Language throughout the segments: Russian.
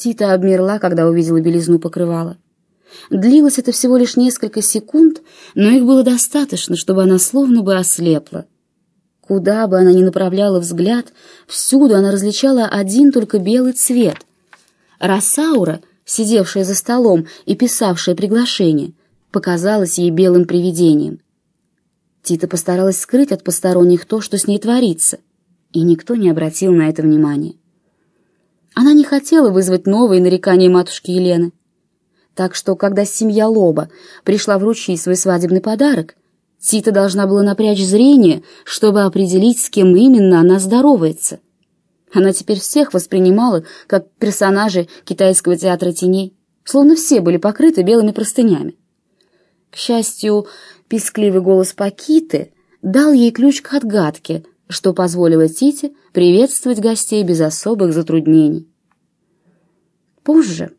Тита обмерла, когда увидела белизну покрывала. Длилось это всего лишь несколько секунд, но их было достаточно, чтобы она словно бы ослепла. Куда бы она ни направляла взгляд, всюду она различала один только белый цвет. Рассаура, сидевшая за столом и писавшая приглашение, показалась ей белым привидением. Тита постаралась скрыть от посторонних то, что с ней творится, и никто не обратил на это внимания. Она не хотела вызвать новые нарекания матушки Елены. Так что, когда семья Лоба пришла вручить свой свадебный подарок, Тита должна была напрячь зрение, чтобы определить, с кем именно она здоровается. Она теперь всех воспринимала как персонажи китайского театра теней, словно все были покрыты белыми простынями. К счастью, пискливый голос Пакиты дал ей ключ к отгадке, что позволило Тите приветствовать гостей без особых затруднений. Позже,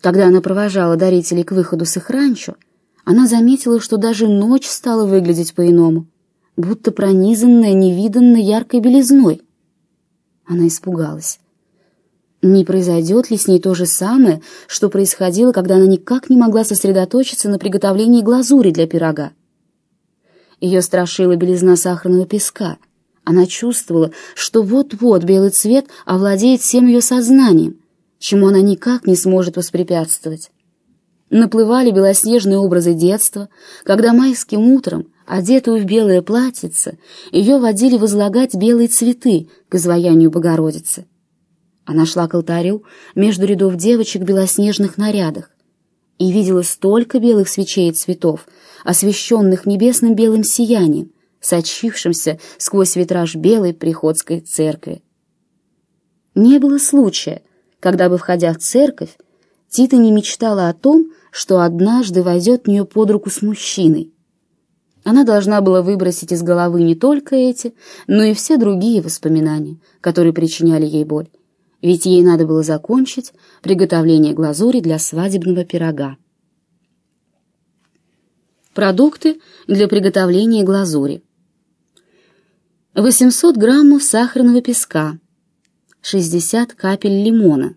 когда она провожала дарителей к выходу с их ранчо, она заметила, что даже ночь стала выглядеть по-иному, будто пронизанная невиданно яркой белизной. Она испугалась. Не произойдет ли с ней то же самое, что происходило, когда она никак не могла сосредоточиться на приготовлении глазури для пирога? Ее страшила белизна сахарного песка — она чувствовала, что вот-вот белый цвет овладеет всем ее сознанием, чему она никак не сможет воспрепятствовать. Наплывали белоснежные образы детства, когда майским утром, одетую в белое платьице, ее водили возлагать белые цветы к изваянию Богородицы. Она шла к алтарю между рядов девочек в белоснежных нарядах и видела столько белых свечей и цветов, освещенных небесным белым сиянием, сочившимся сквозь витраж белой приходской церкви. Не было случая, когда бы, входя в церковь, Тита не мечтала о том, что однажды войдет нее под руку с мужчиной. Она должна была выбросить из головы не только эти, но и все другие воспоминания, которые причиняли ей боль, ведь ей надо было закончить приготовление глазури для свадебного пирога. Продукты для приготовления глазури. 800 граммов сахарного песка, 60 капель лимона,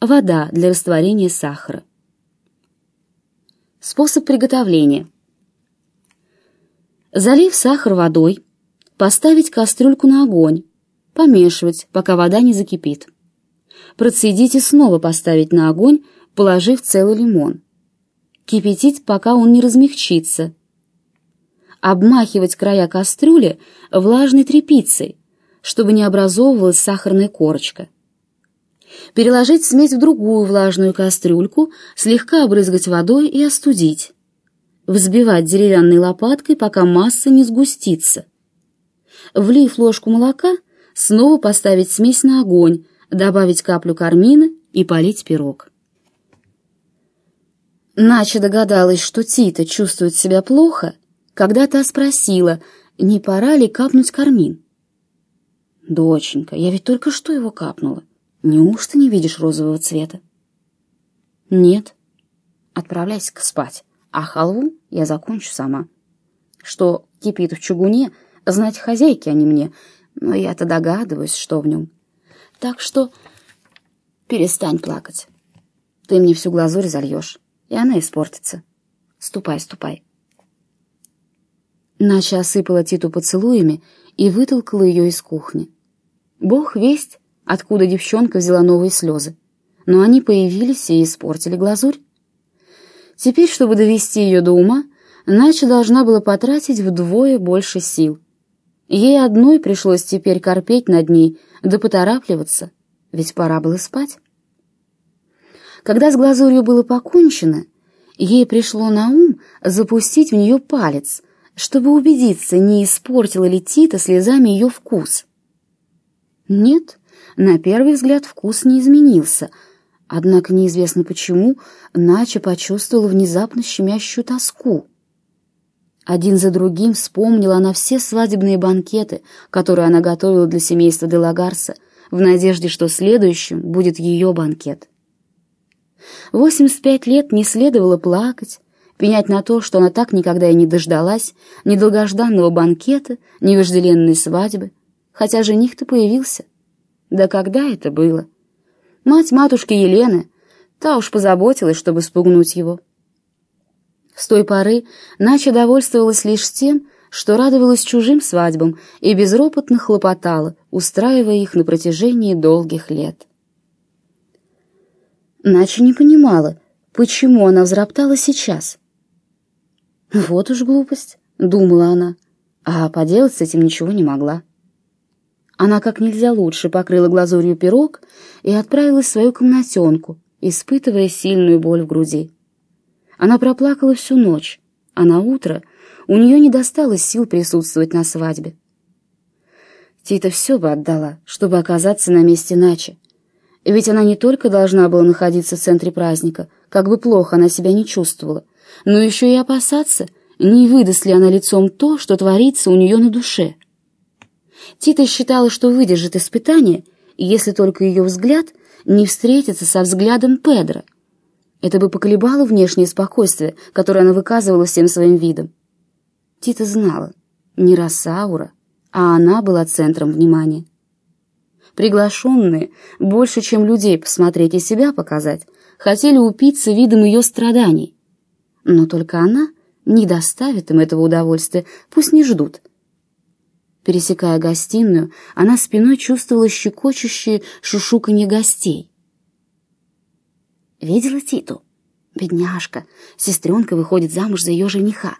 вода для растворения сахара. Способ приготовления. Залив сахар водой, поставить кастрюльку на огонь, помешивать, пока вода не закипит. Процедить и снова поставить на огонь, положив целый лимон. Кипятить, пока он не размягчится, обмахивать края кастрюли влажной тряпицей, чтобы не образовывалась сахарная корочка. Переложить смесь в другую влажную кастрюльку, слегка обрызгать водой и остудить. Взбивать деревянной лопаткой, пока масса не сгустится. Влив ложку молока, снова поставить смесь на огонь, добавить каплю кармина и полить пирог. Нача догадалась, что Тита чувствует себя плохо — когда та спросила, не пора ли капнуть кармин. «Доченька, я ведь только что его капнула. Неужто не видишь розового цвета?» «Нет». «Отправляйся-ка спать, а халву я закончу сама. Что кипит в чугуне, знать хозяйки, не мне, но я-то догадываюсь, что в нем. Так что перестань плакать. Ты мне всю глазурь зальешь, и она испортится. Ступай, ступай». Нача осыпала Титу поцелуями и вытолкала ее из кухни. Бог весть, откуда девчонка взяла новые слезы, но они появились и испортили глазурь. Теперь, чтобы довести ее до ума, Нача должна была потратить вдвое больше сил. Ей одной пришлось теперь корпеть над ней, да поторапливаться, ведь пора было спать. Когда с глазурью было покончено, ей пришло на ум запустить в нее палец — чтобы убедиться, не испортила ли Тита слезами ее вкус. Нет, на первый взгляд вкус не изменился, однако неизвестно почему Нача почувствовала внезапно щемящую тоску. Один за другим вспомнила она все свадебные банкеты, которые она готовила для семейства Делагарса, в надежде, что следующим будет ее банкет. Восемьдесят пять лет не следовало плакать, пенять на то, что она так никогда и не дождалась ни долгожданного банкета, ни вожделенной свадьбы, хотя жених-то появился. Да когда это было? Мать матушки Елены, та уж позаботилась, чтобы спугнуть его. С той поры Нача довольствовалась лишь тем, что радовалась чужим свадьбам и безропотно хлопотала, устраивая их на протяжении долгих лет. Нача не понимала, почему она взроптала сейчас. «Вот уж глупость», — думала она, а поделать с этим ничего не могла. Она как нельзя лучше покрыла глазурью пирог и отправилась в свою комнатенку, испытывая сильную боль в груди. Она проплакала всю ночь, а на утро у нее не досталось сил присутствовать на свадьбе. Тита все бы отдала, чтобы оказаться на месте Начи. Ведь она не только должна была находиться в центре праздника, как бы плохо она себя не чувствовала, но еще и опасаться, не выдаст ли она лицом то, что творится у нее на душе. Тита считала, что выдержит испытание, если только ее взгляд не встретится со взглядом Педро — это бы поколебало внешнее спокойствие, которое она выказывала всем своим видом. Тита знала, не Росаура, а она была центром внимания. Приглашенные, больше чем людей посмотреть и себя показать, хотели упиться видом ее страданий. Но только она не доставит им этого удовольствия, пусть не ждут. Пересекая гостиную, она спиной чувствовала щекочущие шушуканье гостей. Видела Титу? Бедняжка. Сестренка выходит замуж за ее жениха.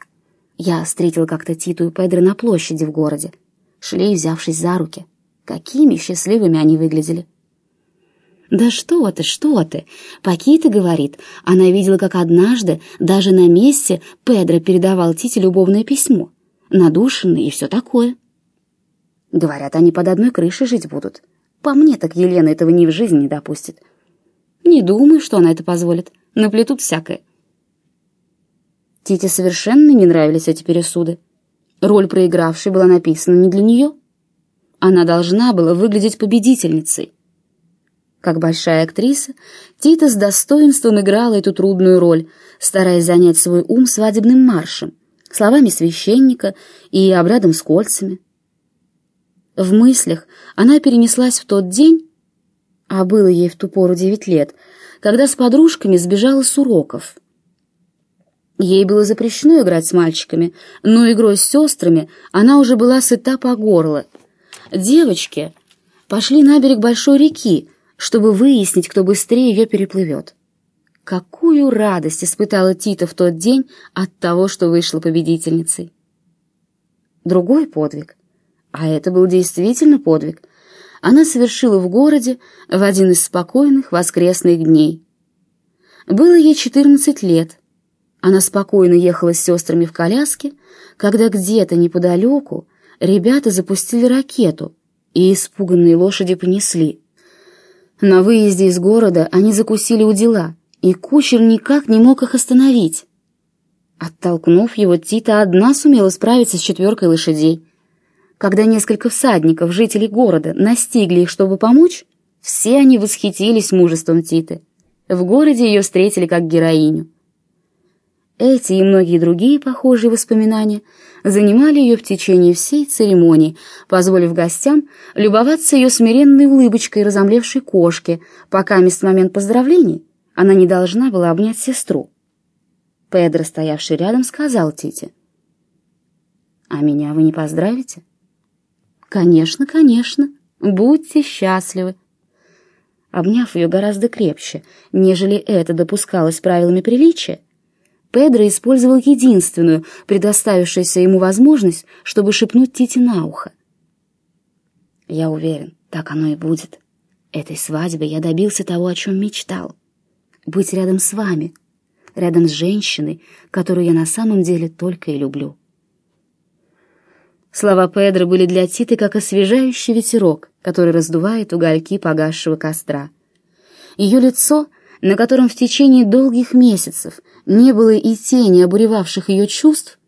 Я встретила как-то Титу и Педро на площади в городе. Шли, взявшись за руки. Какими счастливыми они выглядели. «Да что ты, что ты!» Пакита говорит, она видела, как однажды даже на месте Педро передавал Тите любовное письмо. Надушенный и все такое. Говорят, они под одной крышей жить будут. По мне, так Елена этого ни в жизни не допустит. Не думаю, что она это позволит. Наплетут всякое. Тите совершенно не нравились эти пересуды. Роль проигравшей была написана не для нее. Она должна была выглядеть победительницей. Как большая актриса, Тита с достоинством играла эту трудную роль, стараясь занять свой ум свадебным маршем, словами священника и обрядом с кольцами. В мыслях она перенеслась в тот день, а было ей в ту пору девять лет, когда с подружками сбежала с уроков. Ей было запрещено играть с мальчиками, но игрой с сестрами она уже была сыта по горло. Девочки пошли на берег большой реки, чтобы выяснить, кто быстрее ее переплывет. Какую радость испытала Тита в тот день от того, что вышла победительницей. Другой подвиг, а это был действительно подвиг, она совершила в городе в один из спокойных воскресных дней. Было ей 14 лет. Она спокойно ехала с сестрами в коляске, когда где-то неподалеку ребята запустили ракету, и испуганные лошади понесли. На выезде из города они закусили у дела, и кучер никак не мог их остановить. Оттолкнув его, Тита одна сумела справиться с четверкой лошадей. Когда несколько всадников, жителей города, настигли их, чтобы помочь, все они восхитились мужеством Титы. В городе ее встретили как героиню. Эти и многие другие похожие воспоминания занимали ее в течение всей церемонии, позволив гостям любоваться ее смиренной улыбочкой разомлевшей кошки, пока мест момент поздравлений она не должна была обнять сестру. Педро, стоявший рядом, сказал Тите, «А меня вы не поздравите?» «Конечно, конечно, будьте счастливы». Обняв ее гораздо крепче, нежели это допускалось правилами приличия, Педро использовал единственную, предоставившуюся ему возможность, чтобы шепнуть Тите на ухо. «Я уверен, так оно и будет. Этой свадьбой я добился того, о чем мечтал. Быть рядом с вами, рядом с женщиной, которую я на самом деле только и люблю». Слова Педро были для Титы как освежающий ветерок, который раздувает угольки погасшего костра. Ее лицо, на котором в течение долгих месяцев не было и тени обуревавших ее чувств,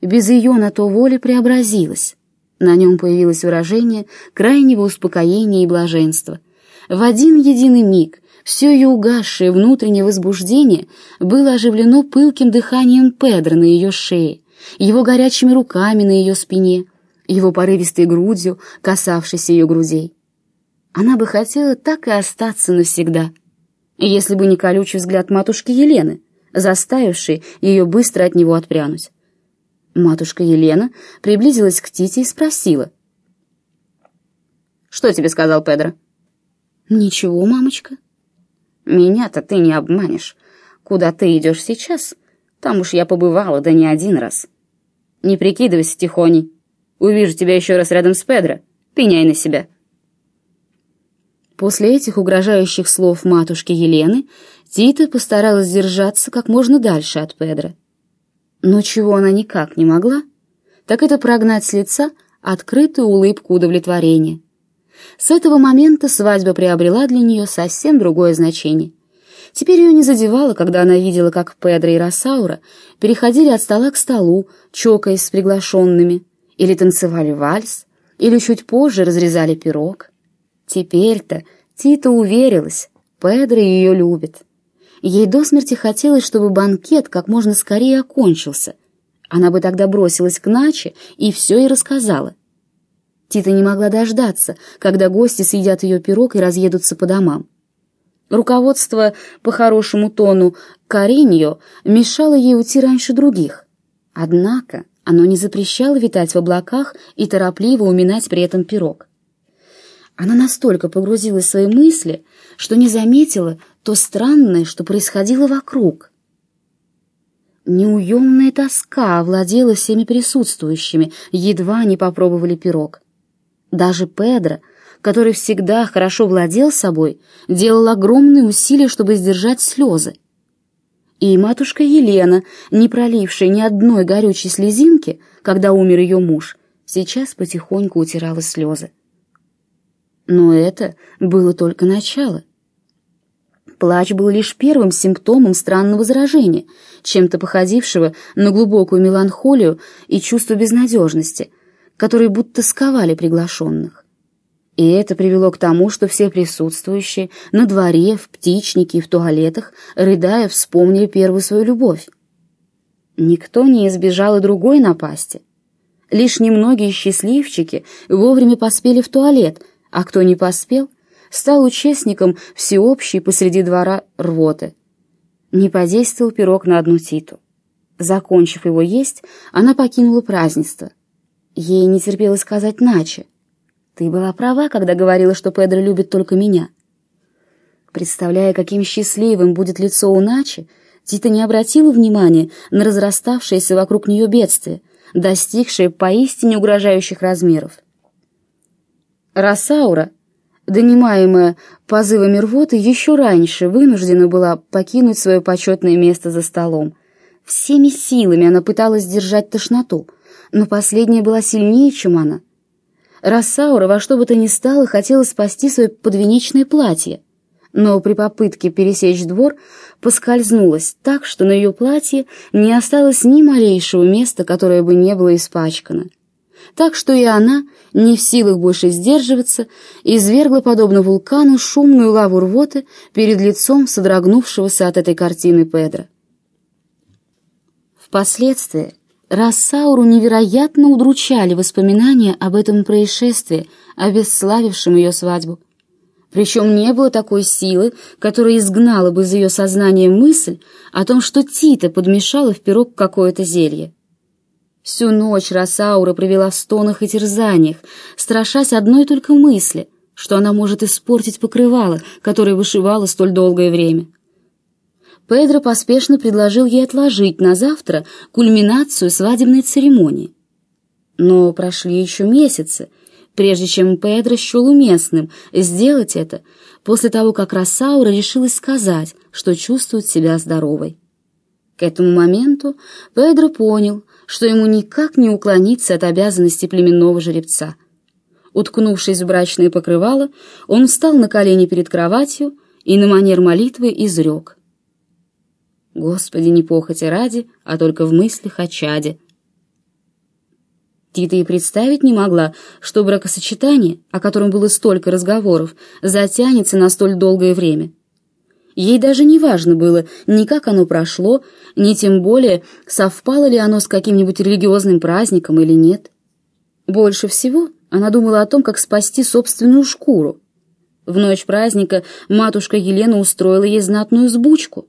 без ее на то воли преобразилось. На нем появилось выражение крайнего успокоения и блаженства. В один единый миг все ее угасшее внутреннее возбуждение было оживлено пылким дыханием Педро на ее шее, его горячими руками на ее спине, его порывистой грудью, касавшейся ее грудей. Она бы хотела так и остаться навсегда, если бы не колючий взгляд матушки Елены, заставивший ее быстро от него отпрянуть. Матушка Елена приблизилась к Тите и спросила. «Что тебе сказал Педро?» «Ничего, мамочка». «Меня-то ты не обманешь. Куда ты идешь сейчас? Там уж я побывала, да не один раз. Не прикидывайся, Тихоней. Увижу тебя еще раз рядом с Педро. Пеняй на себя». После этих угрожающих слов матушки Елены Тита постаралась держаться как можно дальше от Педро. Но чего она никак не могла, так это прогнать с лица открытую улыбку удовлетворения. С этого момента свадьба приобрела для нее совсем другое значение. Теперь ее не задевало, когда она видела, как Педро и Росаура переходили от стола к столу, чокаясь с приглашенными, или танцевали вальс, или чуть позже разрезали пирог. Теперь-то Тита уверилась, Педро ее любит. Ей до смерти хотелось, чтобы банкет как можно скорее окончился. Она бы тогда бросилась к Наче и все ей рассказала. Тита не могла дождаться, когда гости съедят ее пирог и разъедутся по домам. Руководство по хорошему тону Кариньо мешало ей уйти раньше других. Однако оно не запрещало витать в облаках и торопливо уминать при этом пирог. Она настолько погрузилась в свои мысли, что не заметила то странное, что происходило вокруг. Неуемная тоска овладела всеми присутствующими, едва они попробовали пирог. Даже Педро, который всегда хорошо владел собой, делал огромные усилия, чтобы сдержать слезы. И матушка Елена, не пролившая ни одной горючей слезинки, когда умер ее муж, сейчас потихоньку утирала слезы. Но это было только начало. Плач был лишь первым симптомом странного заражения, чем-то походившего на глубокую меланхолию и чувство безнадежности, которые будто сковали приглашенных. И это привело к тому, что все присутствующие на дворе, в птичнике и в туалетах, рыдая, вспомнили первую свою любовь. Никто не избежал и другой напасти. Лишь немногие счастливчики вовремя поспели в туалет — а кто не поспел, стал участником всеобщей посреди двора рвоты. Не подействовал пирог на одну Титу. Закончив его есть, она покинула празднество. Ей не терпелось сказать Наче. «Ты была права, когда говорила, что Педро любит только меня». Представляя, каким счастливым будет лицо у Начи, Тита не обратила внимания на разраставшееся вокруг нее бедствие, достигшее поистине угрожающих размеров. Росаура, донимаемая позывами рвоты, еще раньше вынуждена была покинуть свое почетное место за столом. Всеми силами она пыталась сдержать тошноту, но последняя была сильнее, чем она. Рассаура во что бы то ни стало хотела спасти свое подвенечное платье, но при попытке пересечь двор поскользнулась так, что на ее платье не осталось ни малейшего места, которое бы не было испачкано так что и она, не в силах больше сдерживаться, извергла, подобно вулкану, шумную лаву рвоты перед лицом содрогнувшегося от этой картины Педро. Впоследствии Рассауру невероятно удручали воспоминания об этом происшествии, обесславившем ее свадьбу. Причем не было такой силы, которая изгнала бы из ее сознания мысль о том, что Тита подмешала в пирог какое-то зелье. Всю ночь Росаура провела в стонах и терзаниях, страшась одной только мысли, что она может испортить покрывало, которое вышивала столь долгое время. Педро поспешно предложил ей отложить на завтра кульминацию свадебной церемонии. Но прошли еще месяцы, прежде чем Педро счел уместным сделать это после того, как Росаура решилась сказать, что чувствует себя здоровой. К этому моменту Педро понял, что ему никак не уклониться от обязанностей племенного жеребца. Уткнувшись в брачное покрывало, он встал на колени перед кроватью и на манер молитвы изрек. «Господи, не похоти ради, а только в мыслях о чаде». Тита и представить не могла, что бракосочетание, о котором было столько разговоров, затянется на столь долгое время. Ей даже не важно было ни как оно прошло, ни тем более, совпало ли оно с каким-нибудь религиозным праздником или нет. Больше всего она думала о том, как спасти собственную шкуру. В ночь праздника матушка Елена устроила ей знатную сбучку.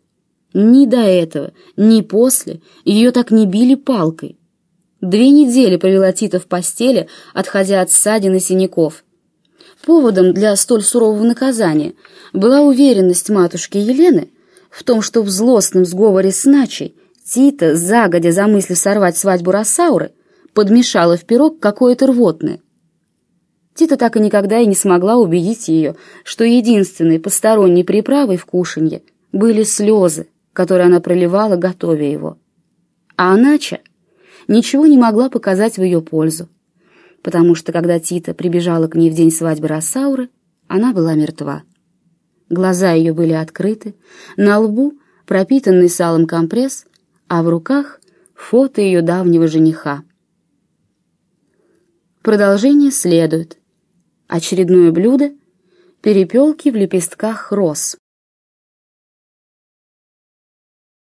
Ни до этого, ни после ее так не били палкой. Две недели провела Тита в постели, отходя от ссадин и синяков. Поводом для столь сурового наказания была уверенность матушки Елены в том, что в злостном сговоре с Начей Тита, загодя замыслив сорвать свадьбу Рассауры, подмешала в пирог какое-то рвотное. Тита так и никогда и не смогла убедить ее, что единственной посторонней приправой в кушанье были слезы, которые она проливала, готовя его. А Анача ничего не могла показать в ее пользу, потому что когда Тита прибежала к ней в день свадьбы Рассауры, она была мертва. Глаза ее были открыты, на лбу пропитанный салом компресс, а в руках фото ее давнего жениха. Продолжение следует. Очередное блюдо — перепелки в лепестках роз.